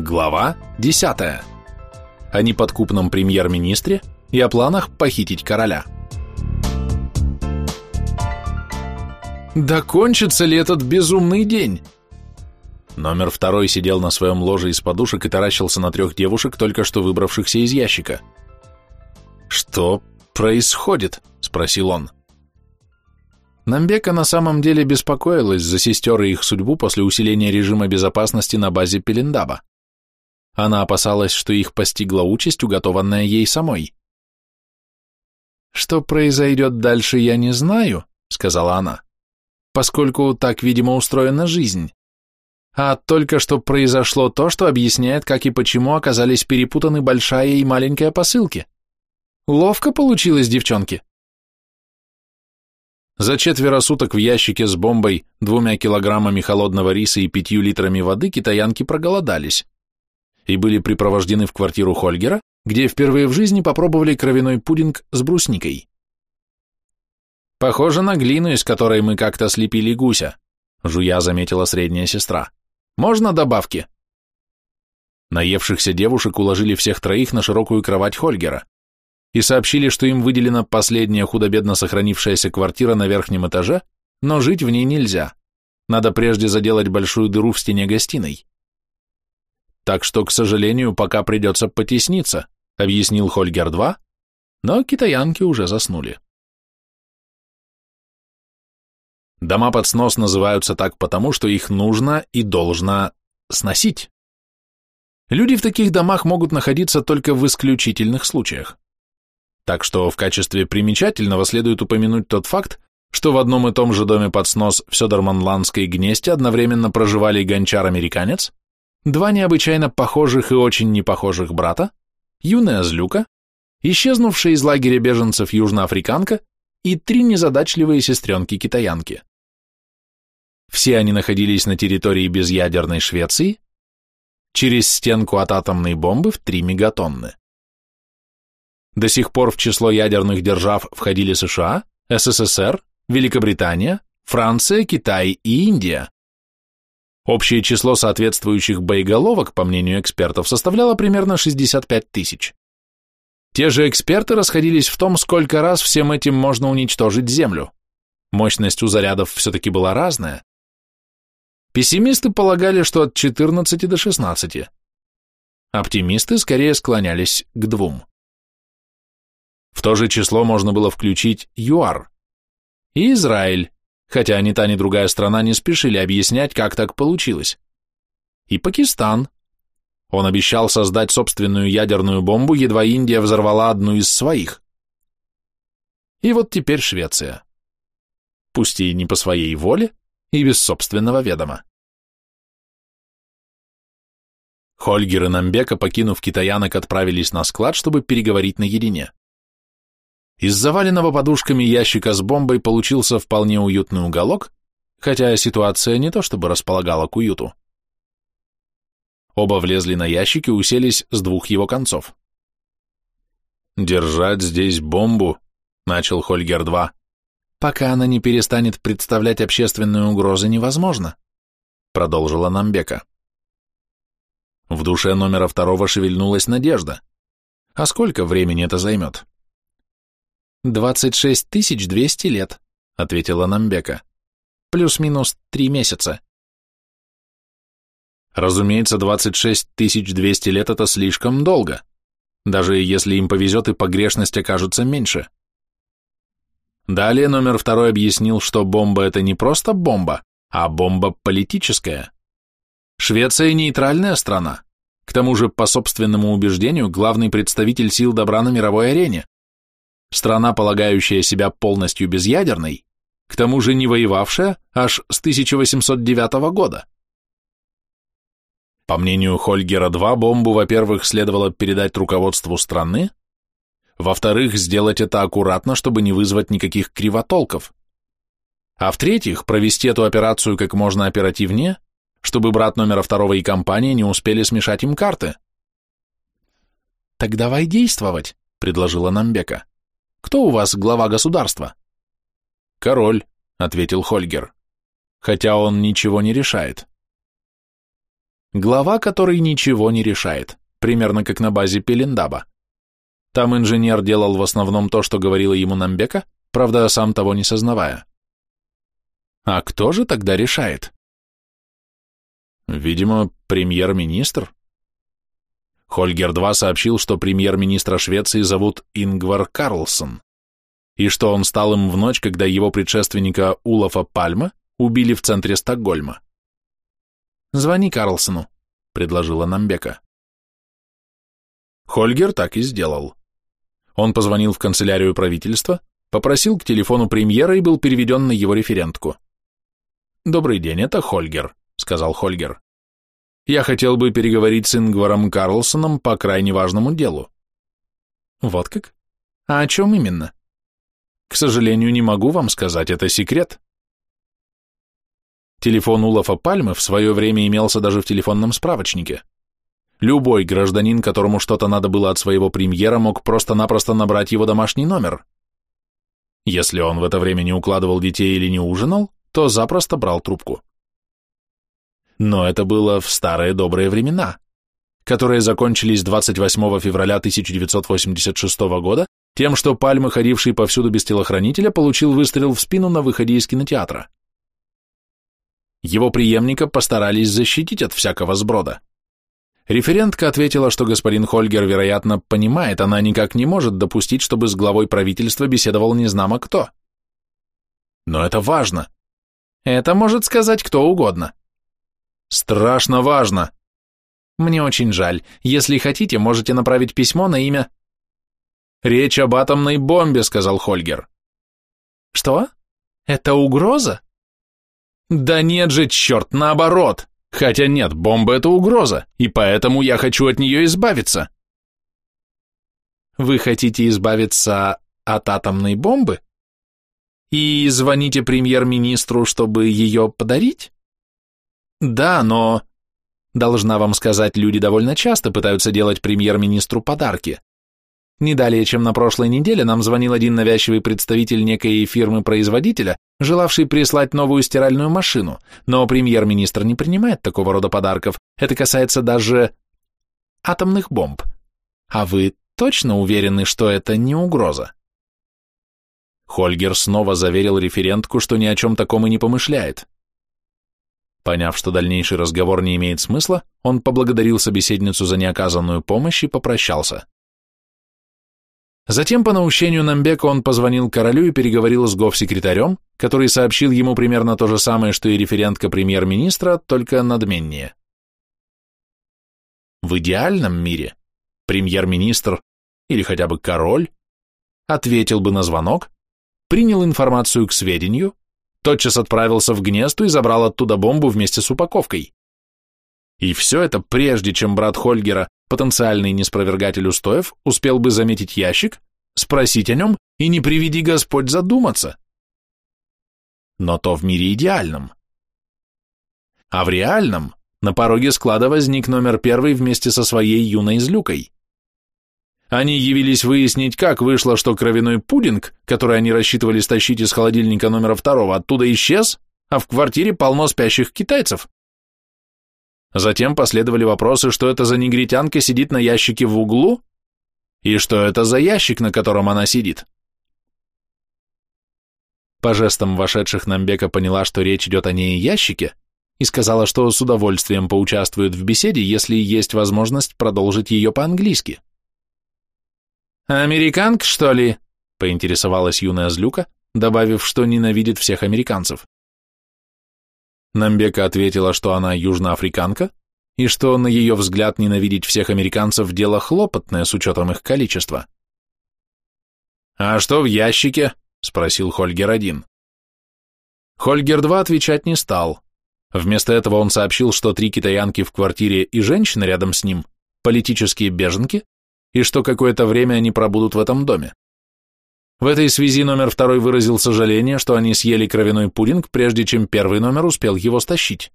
Глава 10. О неподкупном премьер-министре и о планах похитить короля. Да ли этот безумный день? Номер второй сидел на своем ложе из подушек и таращился на трех девушек, только что выбравшихся из ящика. «Что происходит?» — спросил он. Намбека на самом деле беспокоилась за сестер и их судьбу после усиления режима безопасности на базе Пелендаба. Она опасалась, что их постигла участь, уготованная ей самой. «Что произойдет дальше, я не знаю», — сказала она, «поскольку так, видимо, устроена жизнь. А только что произошло то, что объясняет, как и почему оказались перепутаны большая и маленькая посылки. Ловко получилось, девчонки». За четверо суток в ящике с бомбой, двумя килограммами холодного риса и пятью литрами воды китаянки проголодались и были припровождены в квартиру Хольгера, где впервые в жизни попробовали кровяной пудинг с брусникой. «Похоже на глину, из которой мы как-то слепили гуся», жуя заметила средняя сестра. «Можно добавки?» Наевшихся девушек уложили всех троих на широкую кровать Хольгера и сообщили, что им выделена последняя худо-бедно сохранившаяся квартира на верхнем этаже, но жить в ней нельзя. Надо прежде заделать большую дыру в стене гостиной так что, к сожалению, пока придется потесниться, объяснил Хольгер-2, но китаянки уже заснули. Дома под снос называются так потому, что их нужно и должно сносить. Люди в таких домах могут находиться только в исключительных случаях. Так что в качестве примечательного следует упомянуть тот факт, что в одном и том же доме под снос в Сёдерманландской гнесте одновременно проживали гончар-американец, два необычайно похожих и очень непохожих брата, юная злюка, исчезнувшая из лагеря беженцев южноафриканка и три незадачливые сестренки-китаянки. Все они находились на территории безъядерной Швеции, через стенку от атомной бомбы в 3 мегатонны. До сих пор в число ядерных держав входили США, СССР, Великобритания, Франция, Китай и Индия. Общее число соответствующих боеголовок, по мнению экспертов, составляло примерно 65 тысяч. Те же эксперты расходились в том, сколько раз всем этим можно уничтожить Землю. Мощность у зарядов все-таки была разная. Пессимисты полагали, что от 14 до 16. Оптимисты скорее склонялись к двум. В то же число можно было включить ЮАР и Израиль, хотя ни та, ни другая страна не спешили объяснять, как так получилось. И Пакистан. Он обещал создать собственную ядерную бомбу, едва Индия взорвала одну из своих. И вот теперь Швеция. Пусть и не по своей воле, и без собственного ведома. Хольгер и Намбека, покинув китаянок, отправились на склад, чтобы переговорить наедине. Из заваленного подушками ящика с бомбой получился вполне уютный уголок, хотя ситуация не то чтобы располагала к уюту. Оба влезли на ящик и уселись с двух его концов. «Держать здесь бомбу», — начал Хольгер-2, «пока она не перестанет представлять общественную угрозу, невозможно», — продолжила Намбека. В душе номера второго шевельнулась надежда. А сколько времени это займет? «Двадцать шесть тысяч двести лет», — ответила Намбека. «Плюс-минус три месяца». Разумеется, двадцать шесть тысяч двести лет — это слишком долго, даже если им повезет и погрешность окажутся меньше. Далее номер второй объяснил, что бомба — это не просто бомба, а бомба политическая. Швеция — нейтральная страна, к тому же, по собственному убеждению, главный представитель сил добра на мировой арене страна, полагающая себя полностью безъядерной, к тому же не воевавшая аж с 1809 года. По мнению Хольгера-2, бомбу, во-первых, следовало передать руководству страны, во-вторых, сделать это аккуратно, чтобы не вызвать никаких кривотолков, а в-третьих, провести эту операцию как можно оперативнее, чтобы брат номера второго и компания не успели смешать им карты. «Так давай действовать», — предложила Намбека. Кто у вас глава государства? Король, ответил Хольгер. Хотя он ничего не решает. Глава, который ничего не решает, примерно как на базе Пелендаба. Там инженер делал в основном то, что говорила ему Намбека, правда, сам того не сознавая. А кто же тогда решает? Видимо, премьер-министр. Хольгер-2 сообщил, что премьер-министра Швеции зовут Ингвар Карлсон, и что он стал им в ночь, когда его предшественника Улафа Пальма убили в центре Стокгольма. «Звони Карлсону», — предложила Намбека. Хольгер так и сделал. Он позвонил в канцелярию правительства, попросил к телефону премьера и был переведен на его референтку. «Добрый день, это Хольгер», — сказал Хольгер. «Я хотел бы переговорить с Ингваром Карлсоном по крайне важному делу». «Вот как? А о чем именно?» «К сожалению, не могу вам сказать, это секрет». Телефон Улафа Пальмы в свое время имелся даже в телефонном справочнике. Любой гражданин, которому что-то надо было от своего премьера, мог просто-напросто набрать его домашний номер. Если он в это время не укладывал детей или не ужинал, то запросто брал трубку. Но это было в старые добрые времена, которые закончились 28 февраля 1986 года тем, что Пальмы, ходивший повсюду без телохранителя, получил выстрел в спину на выходе из кинотеатра. Его преемника постарались защитить от всякого сброда. Референтка ответила, что господин Хольгер, вероятно, понимает, она никак не может допустить, чтобы с главой правительства беседовал незнамо кто. Но это важно. Это может сказать кто угодно. Страшно важно. Мне очень жаль. Если хотите, можете направить письмо на имя... Речь об атомной бомбе, сказал Хольгер. Что? Это угроза? Да нет же, черт, наоборот. Хотя нет, бомба — это угроза, и поэтому я хочу от нее избавиться. Вы хотите избавиться от атомной бомбы? И звоните премьер-министру, чтобы ее подарить? Да, но... Должна вам сказать, люди довольно часто пытаются делать премьер-министру подарки. Не далее, чем на прошлой неделе, нам звонил один навязчивый представитель некой фирмы-производителя, желавший прислать новую стиральную машину, но премьер-министр не принимает такого рода подарков. Это касается даже атомных бомб. А вы точно уверены, что это не угроза? Хольгер снова заверил референтку, что ни о чем таком и не помышляет. Поняв, что дальнейший разговор не имеет смысла, он поблагодарил собеседницу за неоказанную помощь и попрощался. Затем по наущению Намбека он позвонил королю и переговорил с гофсекретарем, который сообщил ему примерно то же самое, что и референтка премьер-министра, только надменнее. В идеальном мире премьер-министр или хотя бы король ответил бы на звонок, принял информацию к сведению, тотчас отправился в гнездо и забрал оттуда бомбу вместе с упаковкой. И все это прежде, чем брат Хольгера, потенциальный неспровергатель устоев, успел бы заметить ящик, спросить о нем и не приведи Господь задуматься. Но то в мире идеальном. А в реальном на пороге склада возник номер первый вместе со своей юной злюкой. Они явились выяснить, как вышло, что кровяной пудинг, который они рассчитывали стащить из холодильника номера второго, оттуда исчез, а в квартире полно спящих китайцев. Затем последовали вопросы, что это за негритянка сидит на ящике в углу, и что это за ящик, на котором она сидит. По жестам вошедших Намбека поняла, что речь идет о ней ящике, и сказала, что с удовольствием поучаствует в беседе, если есть возможность продолжить ее по-английски. «Американка, что ли?» — поинтересовалась юная злюка, добавив, что ненавидит всех американцев. Намбека ответила, что она южноафриканка, и что, на ее взгляд, ненавидеть всех американцев – дело хлопотное с учетом их количества. «А что в ящике?» – спросил Хольгер-1. Хольгер-2 отвечать не стал. Вместо этого он сообщил, что три китаянки в квартире и женщина рядом с ним – политические беженки, и что какое-то время они пробудут в этом доме. В этой связи номер второй выразил сожаление, что они съели кровяной пудинг, прежде чем первый номер успел его стащить.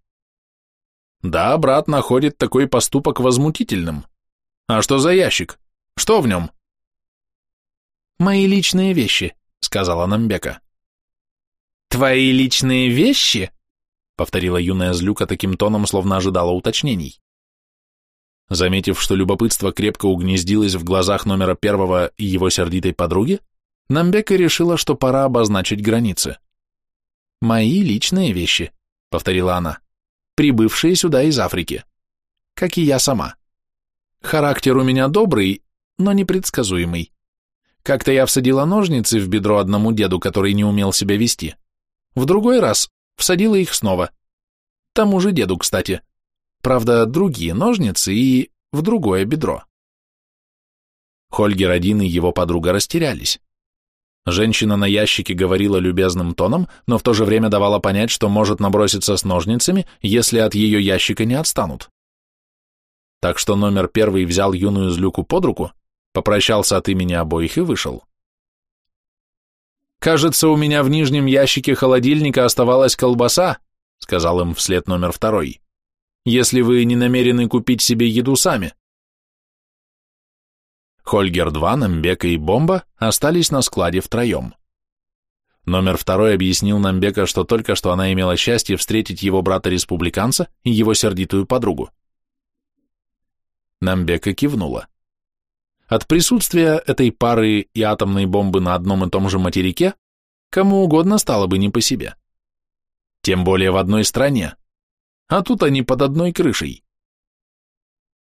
Да, брат находит такой поступок возмутительным. А что за ящик? Что в нем? Мои личные вещи, сказала Намбека. Твои личные вещи? Повторила юная злюка таким тоном, словно ожидала уточнений. Заметив, что любопытство крепко угнездилось в глазах номера первого и его сердитой подруги, Намбека решила, что пора обозначить границы. «Мои личные вещи», — повторила она, — «прибывшие сюда из Африки, как и я сама. Характер у меня добрый, но непредсказуемый. Как-то я всадила ножницы в бедро одному деду, который не умел себя вести. В другой раз всадила их снова. Тому же деду, кстати. Правда, другие ножницы и в другое бедро. Хольгер один и его подруга растерялись. Женщина на ящике говорила любезным тоном, но в то же время давала понять, что может наброситься с ножницами, если от ее ящика не отстанут. Так что номер первый взял юную злюку под руку, попрощался от имени обоих и вышел. «Кажется, у меня в нижнем ящике холодильника оставалась колбаса», сказал им вслед номер второй если вы не намерены купить себе еду сами. Хольгер 2, Намбека и Бомба остались на складе втроем. Номер второй объяснил Намбека, что только что она имела счастье встретить его брата-республиканца и его сердитую подругу. Намбека кивнула. От присутствия этой пары и атомной бомбы на одном и том же материке кому угодно стало бы не по себе. Тем более в одной стране, а тут они под одной крышей.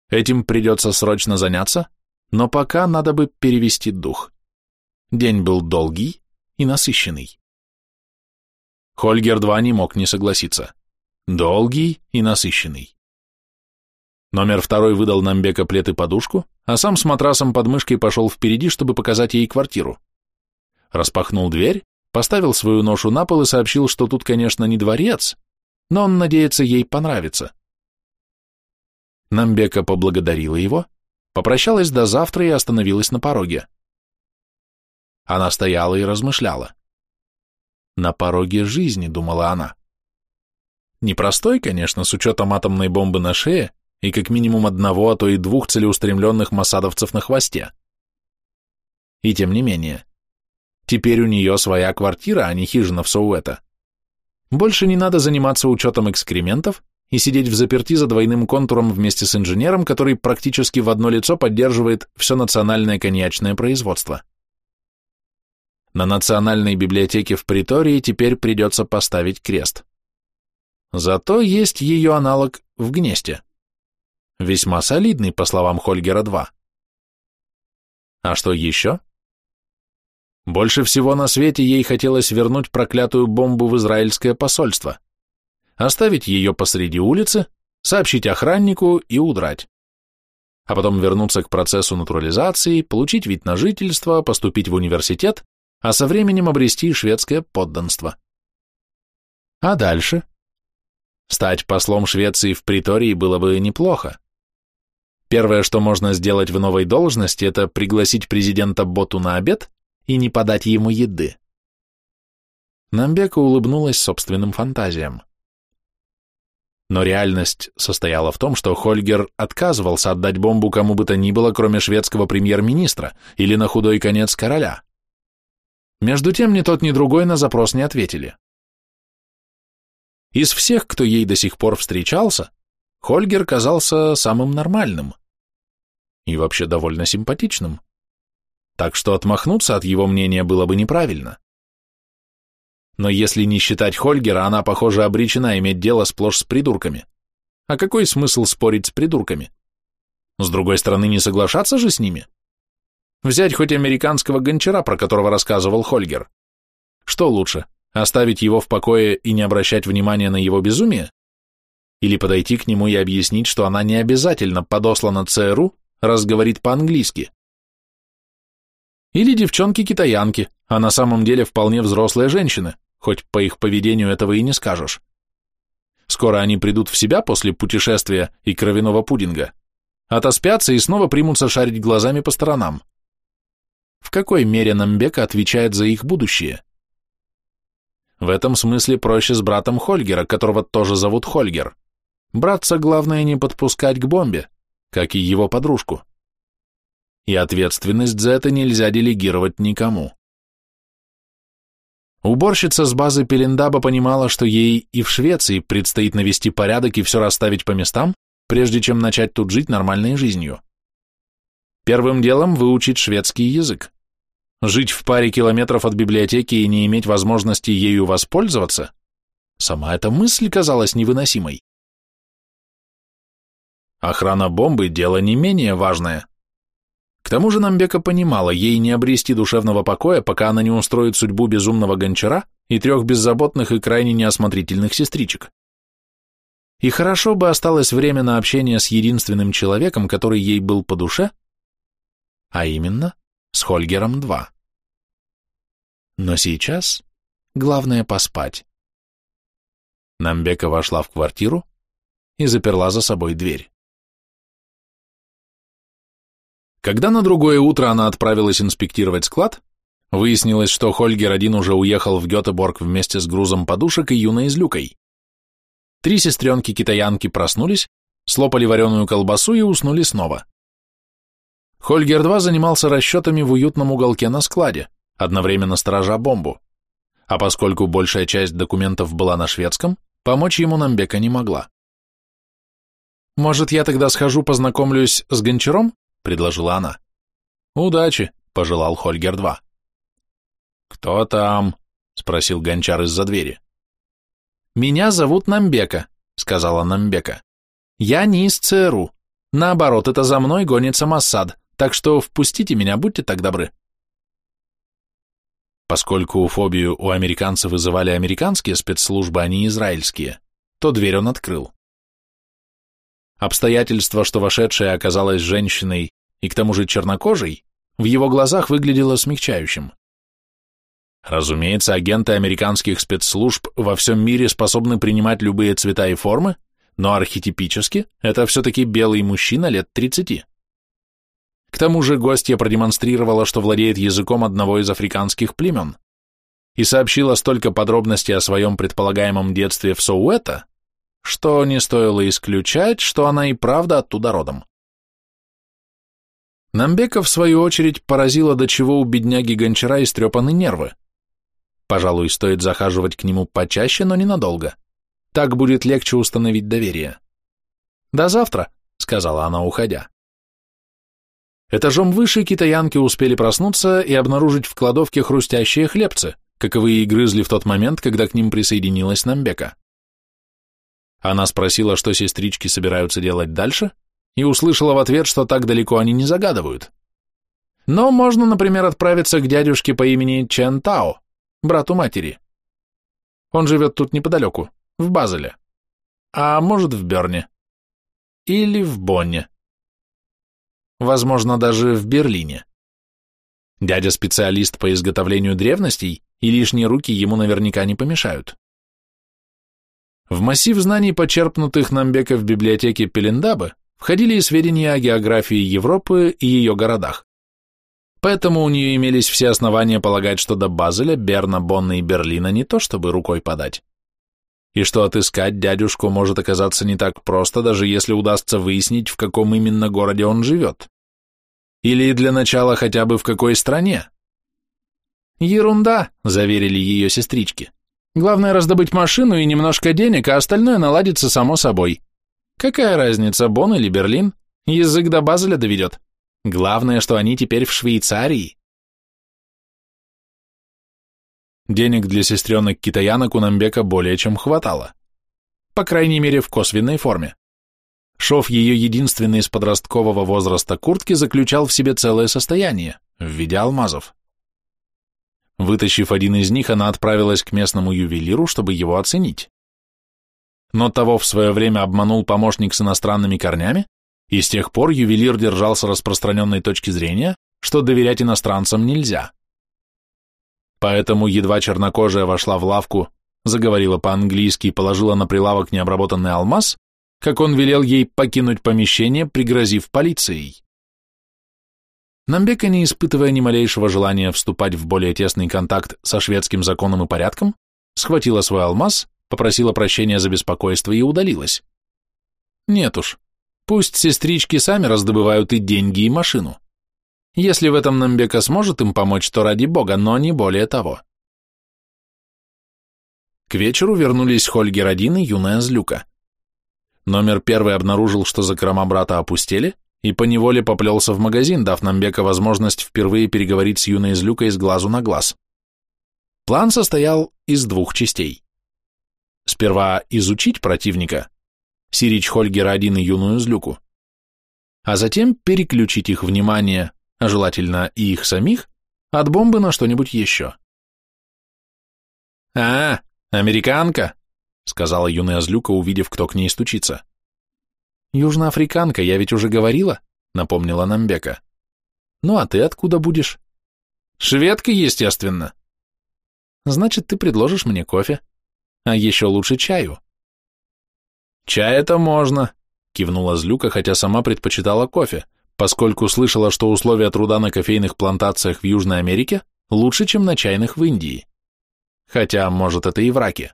Этим придется срочно заняться, но пока надо бы перевести дух. День был долгий и насыщенный. Хольгер-2 не мог не согласиться. Долгий и насыщенный. Номер второй выдал Намбека плед и подушку, а сам с матрасом под мышкой пошел впереди, чтобы показать ей квартиру. Распахнул дверь, поставил свою ношу на пол и сообщил, что тут, конечно, не дворец, но он надеется ей понравится. Намбека поблагодарила его, попрощалась до завтра и остановилась на пороге. Она стояла и размышляла. На пороге жизни, думала она. Непростой, конечно, с учетом атомной бомбы на шее и как минимум одного, а то и двух целеустремленных масадовцев на хвосте. И тем не менее, теперь у нее своя квартира, а не хижина в Соуэта. Больше не надо заниматься учетом экскрементов и сидеть в заперти за двойным контуром вместе с инженером, который практически в одно лицо поддерживает все национальное коньячное производство. На национальной библиотеке в Притории теперь придется поставить крест. Зато есть ее аналог в Гнесте. Весьма солидный, по словам Хольгера-2. А что еще? Больше всего на свете ей хотелось вернуть проклятую бомбу в израильское посольство, оставить ее посреди улицы, сообщить охраннику и удрать. А потом вернуться к процессу натурализации, получить вид на жительство, поступить в университет, а со временем обрести шведское подданство. А дальше? Стать послом Швеции в Притории было бы неплохо. Первое, что можно сделать в новой должности, это пригласить президента Боту на обед и не подать ему еды. Намбека улыбнулась собственным фантазиям. Но реальность состояла в том, что Хольгер отказывался отдать бомбу кому бы то ни было, кроме шведского премьер-министра или на худой конец короля. Между тем ни тот, ни другой на запрос не ответили. Из всех, кто ей до сих пор встречался, Хольгер казался самым нормальным и вообще довольно симпатичным так что отмахнуться от его мнения было бы неправильно. Но если не считать Хольгера, она, похоже, обречена иметь дело сплошь с придурками. А какой смысл спорить с придурками? С другой стороны, не соглашаться же с ними? Взять хоть американского гончара, про которого рассказывал Хольгер. Что лучше, оставить его в покое и не обращать внимания на его безумие? Или подойти к нему и объяснить, что она не обязательно подослана ЦРУ, раз говорит по-английски? Или девчонки-китаянки, а на самом деле вполне взрослые женщины, хоть по их поведению этого и не скажешь. Скоро они придут в себя после путешествия и кровяного пудинга, отоспятся и снова примутся шарить глазами по сторонам. В какой мере Намбека отвечает за их будущее? В этом смысле проще с братом Хольгера, которого тоже зовут Хольгер. Братца главное не подпускать к бомбе, как и его подружку и ответственность за это нельзя делегировать никому. Уборщица с базы Пелендаба понимала, что ей и в Швеции предстоит навести порядок и все расставить по местам, прежде чем начать тут жить нормальной жизнью. Первым делом выучить шведский язык. Жить в паре километров от библиотеки и не иметь возможности ею воспользоваться? Сама эта мысль казалась невыносимой. Охрана бомбы – дело не менее важное. К тому же Намбека понимала, ей не обрести душевного покоя, пока она не устроит судьбу безумного гончара и трех беззаботных и крайне неосмотрительных сестричек. И хорошо бы осталось время на общение с единственным человеком, который ей был по душе, а именно с Хольгером-2. Но сейчас главное поспать. Намбека вошла в квартиру и заперла за собой дверь. Когда на другое утро она отправилась инспектировать склад, выяснилось, что Хольгер один уже уехал в Гетеборг вместе с грузом подушек и юной излюкой. Три сестренки-китаянки проснулись, слопали вареную колбасу и уснули снова. Хольгер-2 занимался расчетами в уютном уголке на складе, одновременно сторожа бомбу. А поскольку большая часть документов была на шведском, помочь ему Намбека не могла. «Может, я тогда схожу познакомлюсь с Гончаром?» — предложила она. «Удачи», — пожелал Хольгер-2. «Кто там?» — спросил Гончар из-за двери. «Меня зовут Намбека», — сказала Намбека. «Я не из ЦРУ. Наоборот, это за мной гонится Массад. Так что впустите меня, будьте так добры. Поскольку фобию у американцев вызывали американские спецслужбы, а не израильские, то дверь он открыл. Обстоятельство, что вошедшая оказалась женщиной и к тому же чернокожей, в его глазах выглядело смягчающим. Разумеется, агенты американских спецслужб во всем мире способны принимать любые цвета и формы, но архетипически это все-таки белый мужчина лет 30. К тому же гостья продемонстрировала, что владеет языком одного из африканских племен и сообщила столько подробностей о своем предполагаемом детстве в Соуэта, что не стоило исключать, что она и правда оттуда родом. Намбека, в свою очередь, поразила, до чего у бедняги Гончара истрепаны нервы. Пожалуй, стоит захаживать к нему почаще, но ненадолго. Так будет легче установить доверие. «До завтра», — сказала она, уходя. Этажом выше китаянки успели проснуться и обнаружить в кладовке хрустящие хлебцы, каковые и грызли в тот момент, когда к ним присоединилась Намбека. Она спросила, что сестрички собираются делать дальше, и услышала в ответ, что так далеко они не загадывают. Но можно, например, отправиться к дядюшке по имени Чен Тао, брату матери. Он живет тут неподалеку, в Базеле. А может, в Берне. Или в Бонне возможно, даже в Берлине. Дядя специалист по изготовлению древностей, и лишние руки ему наверняка не помешают. В массив знаний, почерпнутых Намбека в библиотеке Пелендабы, входили и сведения о географии Европы и ее городах. Поэтому у нее имелись все основания полагать, что до Базеля, Берна, Бонна и Берлина не то чтобы рукой подать. И что отыскать дядюшку может оказаться не так просто, даже если удастся выяснить, в каком именно городе он живет. Или для начала хотя бы в какой стране? Ерунда, заверили ее сестрички. Главное раздобыть машину и немножко денег, а остальное наладится само собой. Какая разница, Бон или Берлин? Язык до Базеля доведет. Главное, что они теперь в Швейцарии. Денег для сестренок-китаянок у Намбека более чем хватало. По крайней мере, в косвенной форме. Шов ее единственной из подросткового возраста куртки заключал в себе целое состояние, в виде алмазов. Вытащив один из них, она отправилась к местному ювелиру, чтобы его оценить. Но того в свое время обманул помощник с иностранными корнями, и с тех пор ювелир держался распространенной точки зрения, что доверять иностранцам нельзя. Поэтому едва чернокожая вошла в лавку, заговорила по-английски и положила на прилавок необработанный алмаз, как он велел ей покинуть помещение, пригрозив полицией. Намбека, не испытывая ни малейшего желания вступать в более тесный контакт со шведским законом и порядком, схватила свой алмаз, попросила прощения за беспокойство и удалилась. Нет уж, пусть сестрички сами раздобывают и деньги, и машину. Если в этом Намбека сможет им помочь, то ради бога, но не более того. К вечеру вернулись Хольгер один и юная Злюка. Номер первый обнаружил, что закрома брата опустели, и поневоле поплелся в магазин, дав Намбека возможность впервые переговорить с юной излюкой с глазу на глаз. План состоял из двух частей. Сперва изучить противника, Сирич Хольгера один и юную злюку, а затем переключить их внимание, а желательно и их самих, от бомбы на что-нибудь еще. «А, американка!» — сказала юная злюка, увидев, кто к ней стучится. «Южноафриканка, я ведь уже говорила», — напомнила Намбека. «Ну а ты откуда будешь?» «Шведка, естественно». «Значит, ты предложишь мне кофе, а еще лучше чаю». «Чай-то можно», — кивнула Злюка, хотя сама предпочитала кофе, поскольку слышала, что условия труда на кофейных плантациях в Южной Америке лучше, чем на чайных в Индии. Хотя, может, это и враки.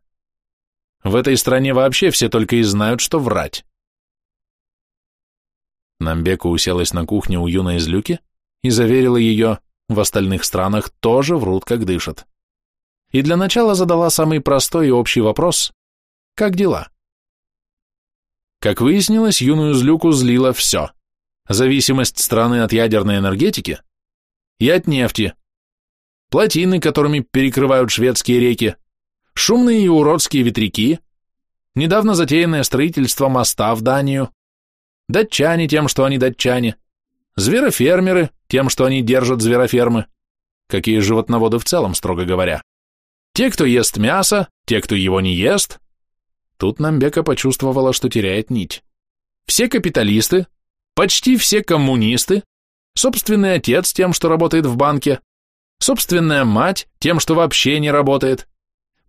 В этой стране вообще все только и знают, что врать. Намбека уселась на кухне у юной Злюки и заверила ее, в остальных странах тоже врут, как дышат. И для начала задала самый простой и общий вопрос «Как дела?». Как выяснилось, юную Злюку злило все. Зависимость страны от ядерной энергетики и от нефти, плотины, которыми перекрывают шведские реки, шумные и уродские ветряки, недавно затеянное строительство моста в Данию, датчане тем, что они датчане, зверофермеры тем, что они держат зверофермы, какие животноводы в целом, строго говоря. Те, кто ест мясо, те, кто его не ест. Тут Намбека почувствовала, что теряет нить. Все капиталисты, почти все коммунисты, собственный отец тем, что работает в банке, собственная мать тем, что вообще не работает,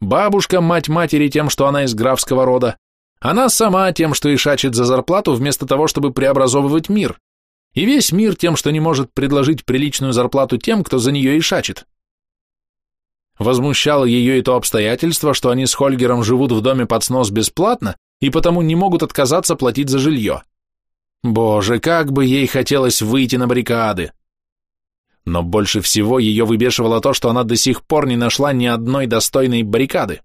бабушка мать матери тем, что она из графского рода, она сама тем, что ишачит за зарплату, вместо того, чтобы преобразовывать мир. И весь мир тем, что не может предложить приличную зарплату тем, кто за нее ишачит. Возмущало ее и то обстоятельство, что они с Хольгером живут в доме под снос бесплатно и потому не могут отказаться платить за жилье. Боже, как бы ей хотелось выйти на баррикады! Но больше всего ее выбешивало то, что она до сих пор не нашла ни одной достойной баррикады.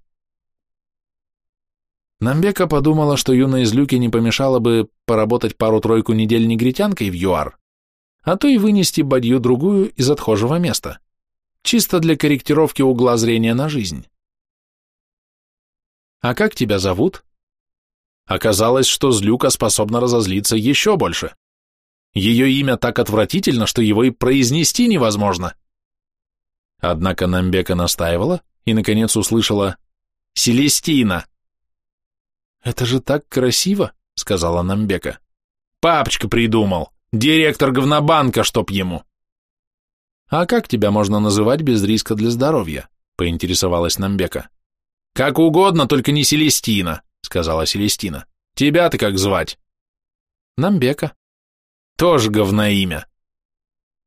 Намбека подумала, что юной из Люки не помешало бы поработать пару-тройку недель негритянкой в ЮАР, а то и вынести бадью другую из отхожего места, чисто для корректировки угла зрения на жизнь. «А как тебя зовут?» Оказалось, что Злюка способна разозлиться еще больше. Ее имя так отвратительно, что его и произнести невозможно. Однако Намбека настаивала и, наконец, услышала «Селестина». «Это же так красиво», — сказала Намбека. «Папочка придумал. Директор говнобанка, чтоб ему». «А как тебя можно называть без риска для здоровья?» — поинтересовалась Намбека. «Как угодно, только не Селестина», — сказала Селестина. «Тебя-то как звать?» «Намбека». «Тоже говно имя».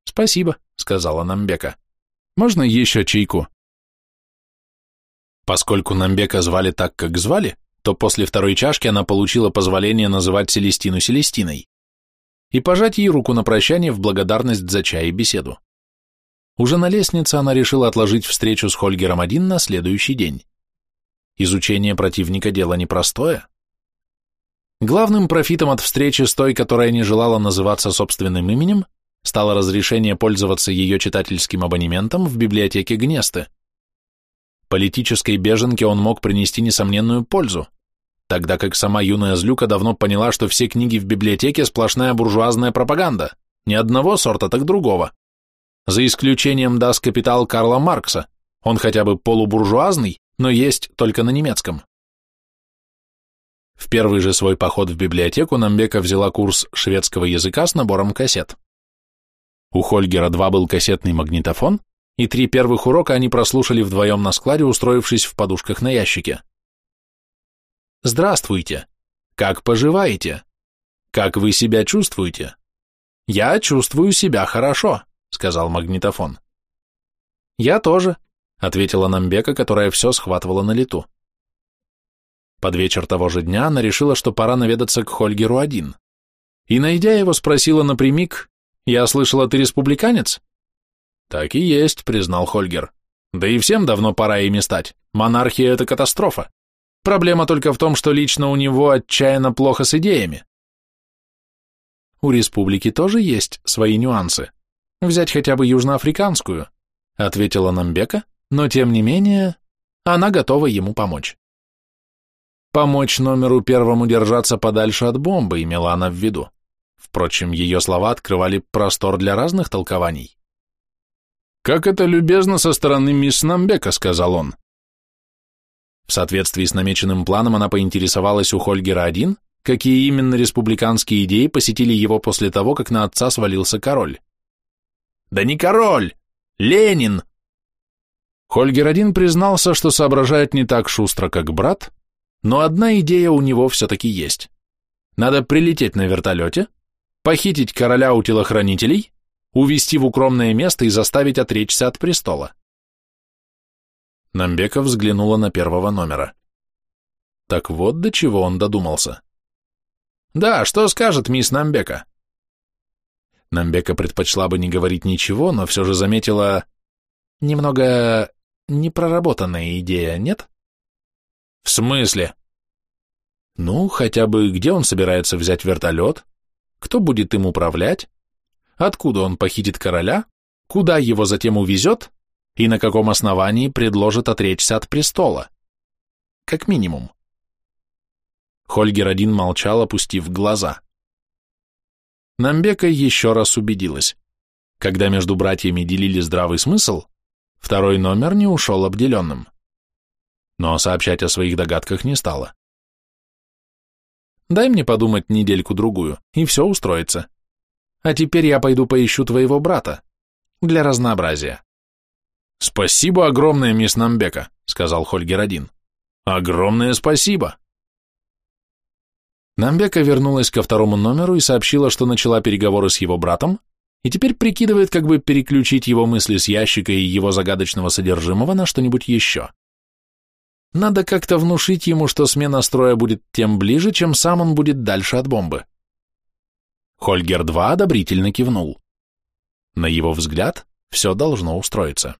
«Спасибо», — сказала Намбека. «Можно еще чайку?» Поскольку Намбека звали так, как звали, то после второй чашки она получила позволение называть Селестину Селестиной и пожать ей руку на прощание в благодарность за чай и беседу. Уже на лестнице она решила отложить встречу с Хольгером один на следующий день. Изучение противника – дело непростое. Главным профитом от встречи с той, которая не желала называться собственным именем, стало разрешение пользоваться ее читательским абонементом в библиотеке Гнесты. Политической беженке он мог принести несомненную пользу, тогда как сама юная злюка давно поняла, что все книги в библиотеке сплошная буржуазная пропаганда, ни одного сорта, так другого. За исключением «Das Капитал» Карла Маркса, он хотя бы полубуржуазный, но есть только на немецком. В первый же свой поход в библиотеку Намбека взяла курс шведского языка с набором кассет. У Хольгера 2 был кассетный магнитофон, и три первых урока они прослушали вдвоем на складе, устроившись в подушках на ящике. Здравствуйте. Как поживаете? Как вы себя чувствуете? Я чувствую себя хорошо, сказал магнитофон. Я тоже, ответила Намбека, которая все схватывала на лету. Под вечер того же дня она решила, что пора наведаться к Хольгеру один. И, найдя его, спросила напрямик, «Я слышала, ты республиканец?» «Так и есть», — признал Хольгер. «Да и всем давно пора ими стать. Монархия — это катастрофа. Проблема только в том, что лично у него отчаянно плохо с идеями. У республики тоже есть свои нюансы. Взять хотя бы южноафриканскую, ответила Намбека, но тем не менее она готова ему помочь. Помочь номеру первому держаться подальше от бомбы, имела она в виду. Впрочем, ее слова открывали простор для разных толкований. «Как это любезно со стороны мисс Намбека», — сказал он. В соответствии с намеченным планом она поинтересовалась у Хольгера-1, какие именно республиканские идеи посетили его после того, как на отца свалился король. «Да не король! Ленин!» Хольгер-1 признался, что соображает не так шустро, как брат, но одна идея у него все-таки есть. Надо прилететь на вертолете, похитить короля у телохранителей, увести в укромное место и заставить отречься от престола. Намбека взглянула на первого номера. Так вот до чего он додумался. «Да, что скажет мисс Намбека?» Намбека предпочла бы не говорить ничего, но все же заметила... Немного непроработанная идея, нет? В смысле? Ну, хотя бы где он собирается взять вертолет? Кто будет им управлять? Откуда он похитит короля? Куда его затем увезет? И на каком основании предложит отречься от престола? Как минимум. Хольгер один молчал, опустив глаза. Намбека еще раз убедилась. Когда между братьями делили здравый смысл, второй номер не ушел обделенным но сообщать о своих догадках не стала. Дай мне подумать недельку-другую, и все устроится. А теперь я пойду поищу твоего брата. Для разнообразия. Спасибо огромное, мисс Намбека, сказал Хольгер один. Огромное спасибо. Намбека вернулась ко второму номеру и сообщила, что начала переговоры с его братом и теперь прикидывает, как бы переключить его мысли с ящика и его загадочного содержимого на что-нибудь еще. Надо как-то внушить ему, что смена строя будет тем ближе, чем сам он будет дальше от бомбы. Хольгер-2 одобрительно кивнул. На его взгляд, все должно устроиться.